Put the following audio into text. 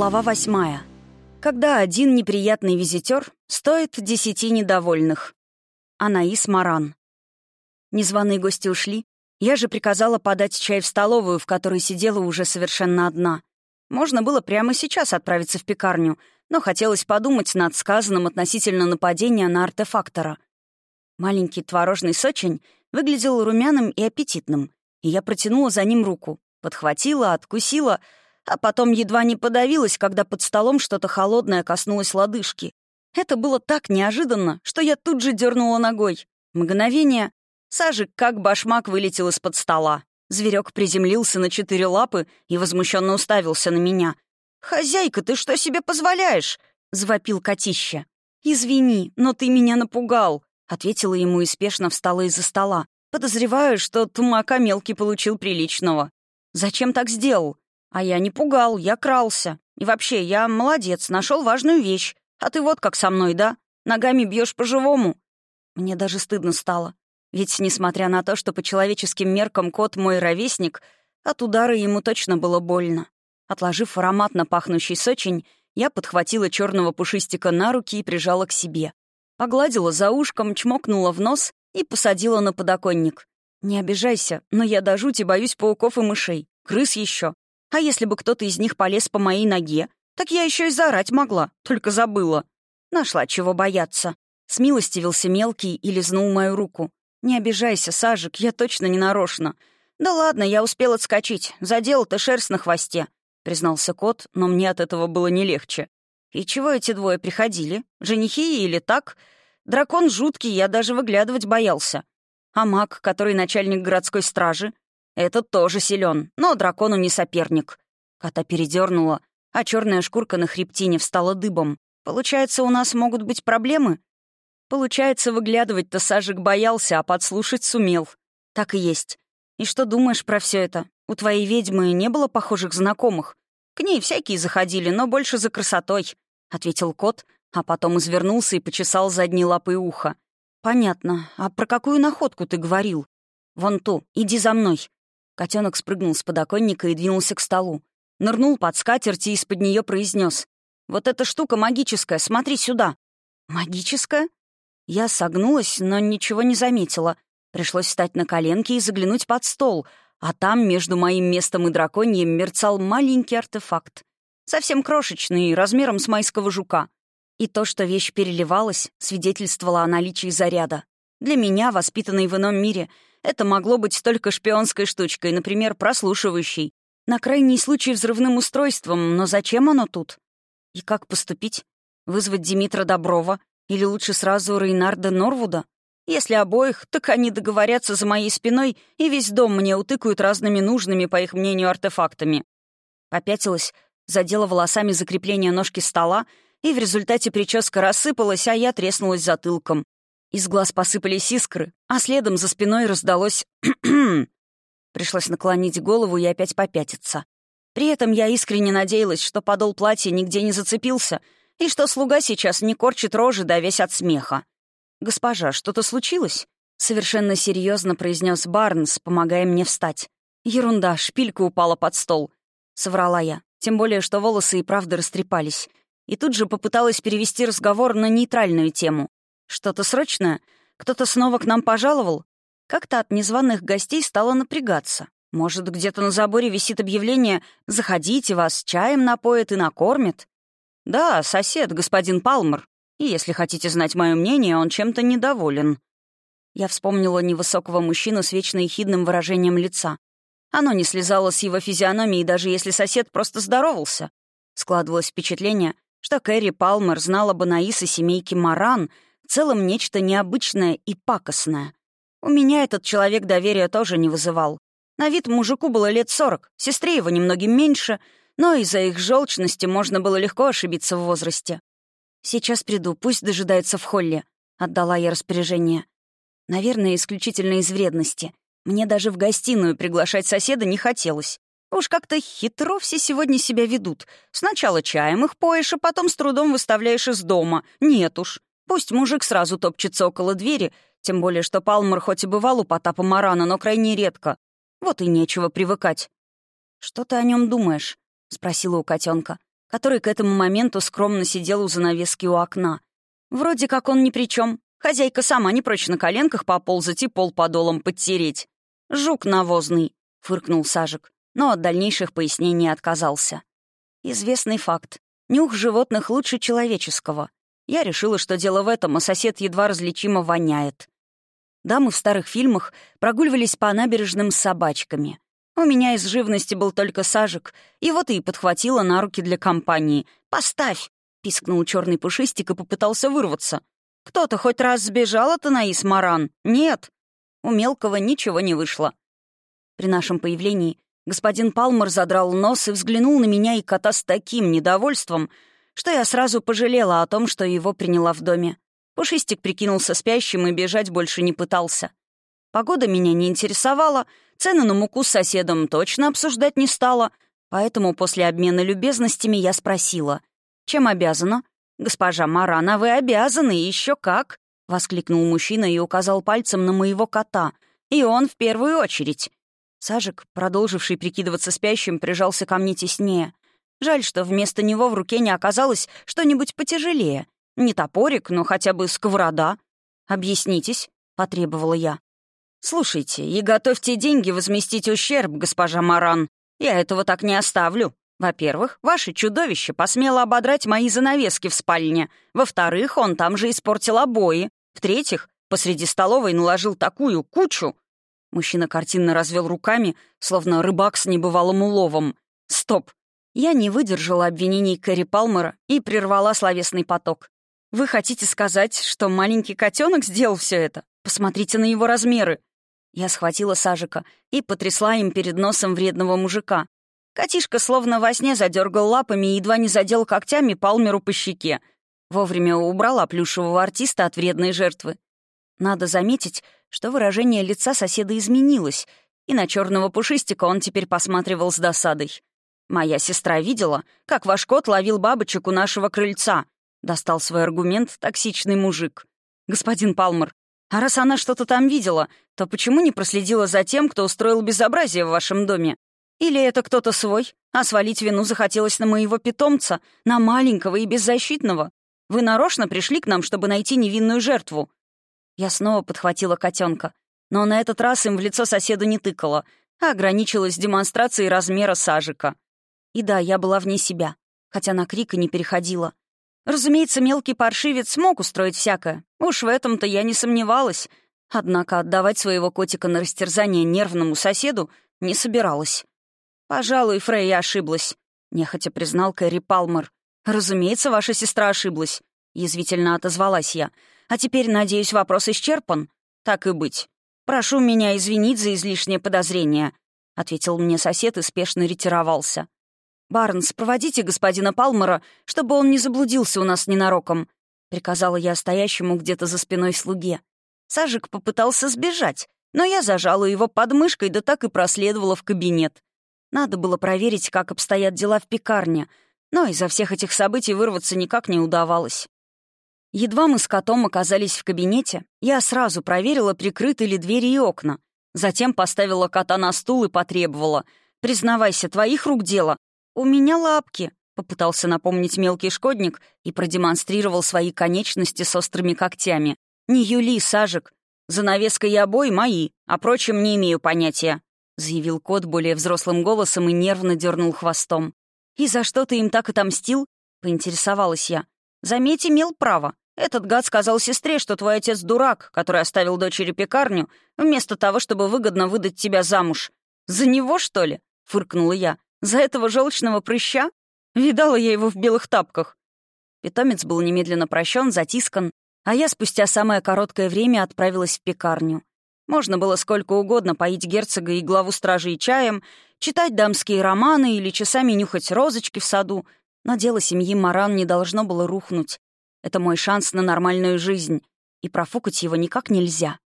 Глава восьмая. Когда один неприятный визитер стоит десяти недовольных. Анаис Маран. Незваные гости ушли. Я же приказала подать чай в столовую, в которой сидела уже совершенно одна. Можно было прямо сейчас отправиться в пекарню, но хотелось подумать над сказанным относительно нападения на артефактора. Маленький творожный сочень выглядел румяным и аппетитным, и я протянула за ним руку, подхватила, откусила — а потом едва не подавилась, когда под столом что-то холодное коснулось лодыжки. Это было так неожиданно, что я тут же дернула ногой. Мгновение. Сажик как башмак вылетел из-под стола. Зверек приземлился на четыре лапы и возмущенно уставился на меня. «Хозяйка, ты что себе позволяешь?» — завопил котища. «Извини, но ты меня напугал», — ответила ему и спешно встала из-за стола. «Подозреваю, что тумака мелкий получил приличного». «Зачем так сделал?» А я не пугал, я крался. И вообще, я молодец, нашел важную вещь. А ты вот как со мной, да? Ногами бьешь по-живому. Мне даже стыдно стало. Ведь, несмотря на то, что по человеческим меркам кот мой ровесник, от удара ему точно было больно. Отложив ароматно пахнущий сочень, я подхватила черного пушистика на руки и прижала к себе. Погладила за ушком, чмокнула в нос и посадила на подоконник. «Не обижайся, но я до жути боюсь пауков и мышей. Крыс еще. А если бы кто-то из них полез по моей ноге, так я еще и заорать могла, только забыла. Нашла чего бояться. Смилостивился мелкий и лизнул мою руку. «Не обижайся, Сажик, я точно не нарочно». «Да ладно, я успел отскочить. Задел-то шерсть на хвосте», — признался кот, но мне от этого было не легче. «И чего эти двое приходили? Женихи или так? Дракон жуткий, я даже выглядывать боялся. А маг, который начальник городской стражи, этот тоже силен, но дракону не соперник. Кота передернула, а черная шкурка на хребтине встала дыбом. Получается, у нас могут быть проблемы? Получается, выглядывать-то Сажик боялся, а подслушать сумел. Так и есть. И что думаешь про все это? У твоей ведьмы не было похожих знакомых? К ней всякие заходили, но больше за красотой, — ответил кот, а потом извернулся и почесал задней лапой ухо. «Понятно. А про какую находку ты говорил?» «Вон ту. Иди за мной». Котенок спрыгнул с подоконника и двинулся к столу. Нырнул под скатерть и из-под нее произнес: «Вот эта штука магическая, смотри сюда». «Магическая?» Я согнулась, но ничего не заметила. Пришлось встать на коленки и заглянуть под стол, а там между моим местом и драконьем мерцал маленький артефакт. Совсем крошечный, размером с майского жука. И то, что вещь переливалась, свидетельствовало о наличии заряда. Для меня, воспитанной в ином мире, это могло быть только шпионской штучкой, например, прослушивающей. На крайний случай взрывным устройством, но зачем оно тут? И как поступить? Вызвать Димитра Доброва? Или лучше сразу Рейнарда Норвуда? Если обоих, так они договорятся за моей спиной и весь дом мне утыкают разными нужными, по их мнению, артефактами. Попятилась, задела волосами закрепление ножки стола, и в результате прическа рассыпалась, а я треснулась затылком. Из глаз посыпались искры, а следом за спиной раздалось Пришлось наклонить голову и опять попятиться. При этом я искренне надеялась, что подол платья нигде не зацепился и что слуга сейчас не корчит рожи, давясь от смеха. «Госпожа, что-то случилось?» — совершенно серьезно произнес Барнс, помогая мне встать. «Ерунда, шпилька упала под стол», — соврала я, тем более, что волосы и правда растрепались. И тут же попыталась перевести разговор на нейтральную тему. «Что-то срочное? Кто-то снова к нам пожаловал? Как-то от незваных гостей стало напрягаться. Может, где-то на заборе висит объявление «Заходите, вас чаем напоят и накормят». «Да, сосед, господин Палмер. И если хотите знать мое мнение, он чем-то недоволен». Я вспомнила невысокого мужчину с вечно ехидным выражением лица. Оно не слезало с его физиономии, даже если сосед просто здоровался. Складывалось впечатление, что Кэрри Палмер знала бы Наис и семейки Маран целом нечто необычное и пакостное. У меня этот человек доверия тоже не вызывал. На вид мужику было лет сорок, сестре его немногим меньше, но из-за их желчности можно было легко ошибиться в возрасте. «Сейчас приду, пусть дожидается в холле», — отдала я распоряжение. Наверное, исключительно из вредности. Мне даже в гостиную приглашать соседа не хотелось. Уж как-то хитро все сегодня себя ведут. Сначала чаем их поешь, а потом с трудом выставляешь из дома. Нет уж. Пусть мужик сразу топчется около двери тем более, что Палмер хоть и бывал у Потапа Марана, но крайне редко. Вот и нечего привыкать. «Что ты о нем думаешь?» — спросила у котенка. который к этому моменту скромно сидел у занавески у окна. Вроде как он ни при чем. Хозяйка сама не прочь на коленках поползать и пол подолом подтереть. «Жук навозный», — фыркнул Сажик, но от дальнейших пояснений отказался. Известный факт. Нюх животных лучше человеческого. Я решила, что дело в этом, а сосед едва различимо воняет. Дамы в старых фильмах прогуливались по набережным с собачками. У меня из живности был только сажик, и вот и подхватила на руки для компании. «Поставь!» — пискнул черный пушистик и попытался вырваться. «Кто-то хоть раз сбежал от Анаис Маран? Нет!» У мелкого ничего не вышло. При нашем появлении господин Палмер задрал нос и взглянул на меня и кота с таким недовольством, что я сразу пожалела о том, что его приняла в доме. Пушистик прикинулся спящим и бежать больше не пытался. Погода меня не интересовала, цены на муку с соседом точно обсуждать не стала, поэтому после обмена любезностями я спросила, чем обязана? «Госпожа Марана, вы обязаны, еще как!» — воскликнул мужчина и указал пальцем на моего кота. «И он в первую очередь». Сажик, продолживший прикидываться спящим, прижался ко мне теснее. Жаль, что вместо него в руке не оказалось что-нибудь потяжелее. Не топорик, но хотя бы сковорода. «Объяснитесь», — потребовала я. «Слушайте, и готовьте деньги возместить ущерб, госпожа Маран. Я этого так не оставлю. Во-первых, ваше чудовище посмело ободрать мои занавески в спальне. Во-вторых, он там же испортил обои. В-третьих, посреди столовой наложил такую кучу. Мужчина картинно развел руками, словно рыбак с небывалым уловом. Стоп. Я не выдержала обвинений Кэрри Палмера и прервала словесный поток. «Вы хотите сказать, что маленький котенок сделал все это? Посмотрите на его размеры!» Я схватила Сажика и потрясла им перед носом вредного мужика. Котишка словно во сне задергал лапами и едва не задел когтями Палмеру по щеке. Вовремя убрала плюшевого артиста от вредной жертвы. Надо заметить, что выражение лица соседа изменилось, и на черного пушистика он теперь посматривал с досадой. «Моя сестра видела, как ваш кот ловил бабочек у нашего крыльца», — достал свой аргумент токсичный мужик. «Господин Палмер, а раз она что-то там видела, то почему не проследила за тем, кто устроил безобразие в вашем доме? Или это кто-то свой, а свалить вину захотелось на моего питомца, на маленького и беззащитного? Вы нарочно пришли к нам, чтобы найти невинную жертву?» Я снова подхватила котенка, но на этот раз им в лицо соседу не тыкала, а ограничилась демонстрацией размера сажика. И да, я была вне себя, хотя на крик и не переходила. Разумеется, мелкий паршивец смог устроить всякое. Уж в этом-то я не сомневалась. Однако отдавать своего котика на растерзание нервному соседу не собиралась. «Пожалуй, Фрейя ошиблась», — нехотя признал Кэрри Палмер. «Разумеется, ваша сестра ошиблась», — язвительно отозвалась я. «А теперь, надеюсь, вопрос исчерпан? Так и быть. Прошу меня извинить за излишнее подозрение», — ответил мне сосед и спешно ретировался. «Барнс, проводите господина Палмера, чтобы он не заблудился у нас ненароком», — приказала я стоящему где-то за спиной слуге. Сажик попытался сбежать, но я зажала его подмышкой, да так и проследовала в кабинет. Надо было проверить, как обстоят дела в пекарне, но из-за всех этих событий вырваться никак не удавалось. Едва мы с котом оказались в кабинете, я сразу проверила, прикрыты ли двери и окна. Затем поставила кота на стул и потребовала. «Признавайся, твоих рук дело. У меня лапки», — попытался напомнить мелкий шкодник и продемонстрировал свои конечности с острыми когтями. «Не Юли, Сажик. Занавеска и обои мои, о прочем не имею понятия» заявил кот более взрослым голосом и нервно дернул хвостом. «И за что ты им так отомстил?» — поинтересовалась я. «Заметь, имел право. Этот гад сказал сестре, что твой отец дурак, который оставил дочери пекарню, вместо того, чтобы выгодно выдать тебя замуж. За него, что ли?» — фыркнула я. «За этого желчного прыща? Видала я его в белых тапках». Питомец был немедленно прощен, затискан, а я спустя самое короткое время отправилась в пекарню. Можно было сколько угодно поить герцога и главу стражей чаем, читать дамские романы или часами нюхать розочки в саду, но дело семьи Маран не должно было рухнуть. Это мой шанс на нормальную жизнь, и профукать его никак нельзя.